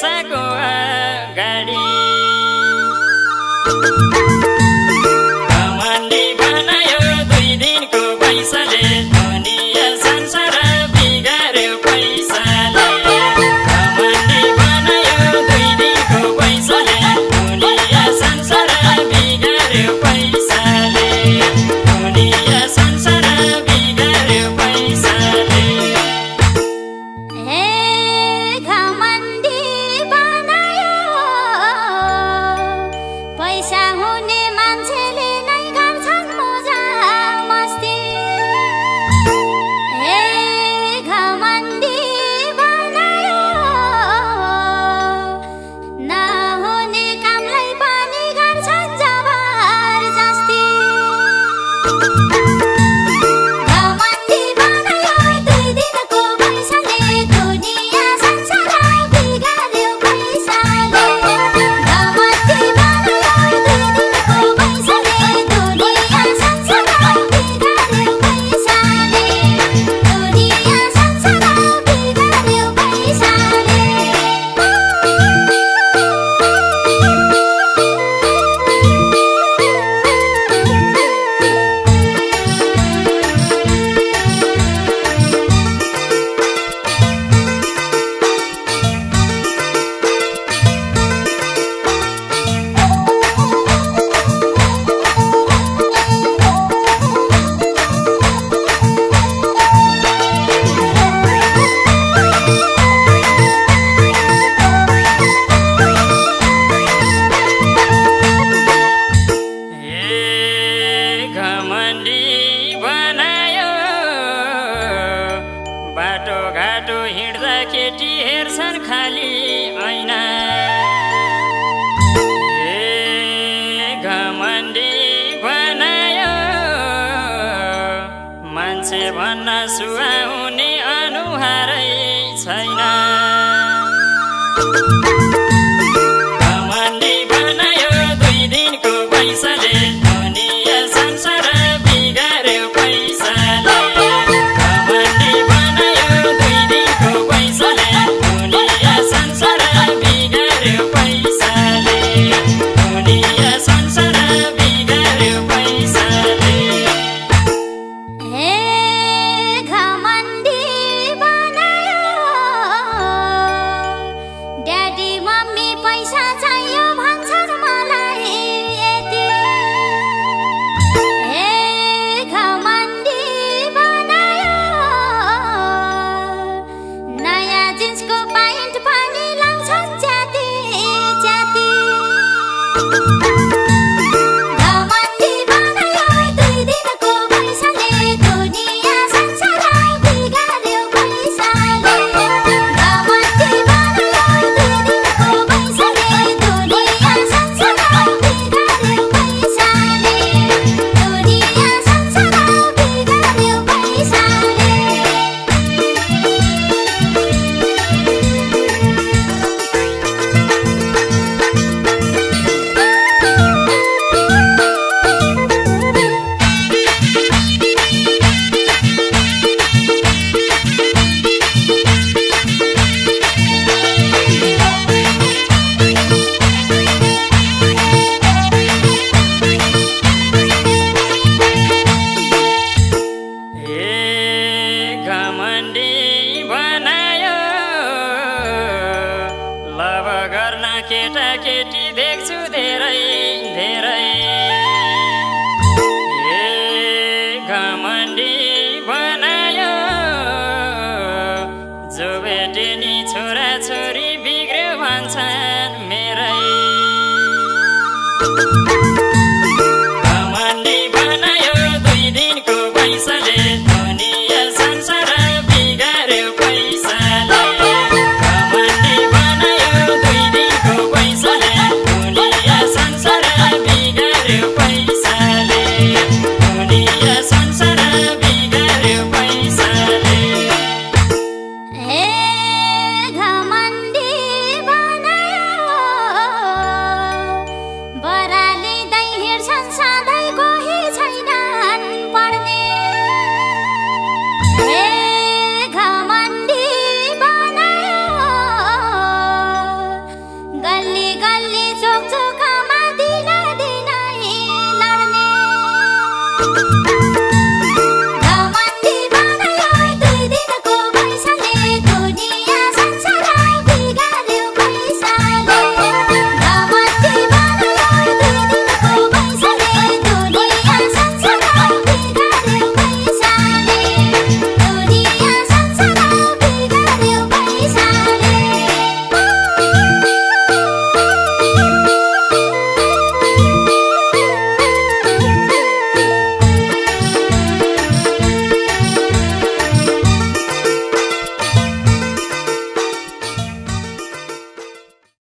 बसाको गाडी मान्छे भन्न सुहाउने अनुहारै छैन। thank you Thank you. केटी देख्छु धेरै धेरै ए घमण्डी बनायो जो भेटेनी छोरा छोरी बिग्रियो भन्छन् मेरै and 看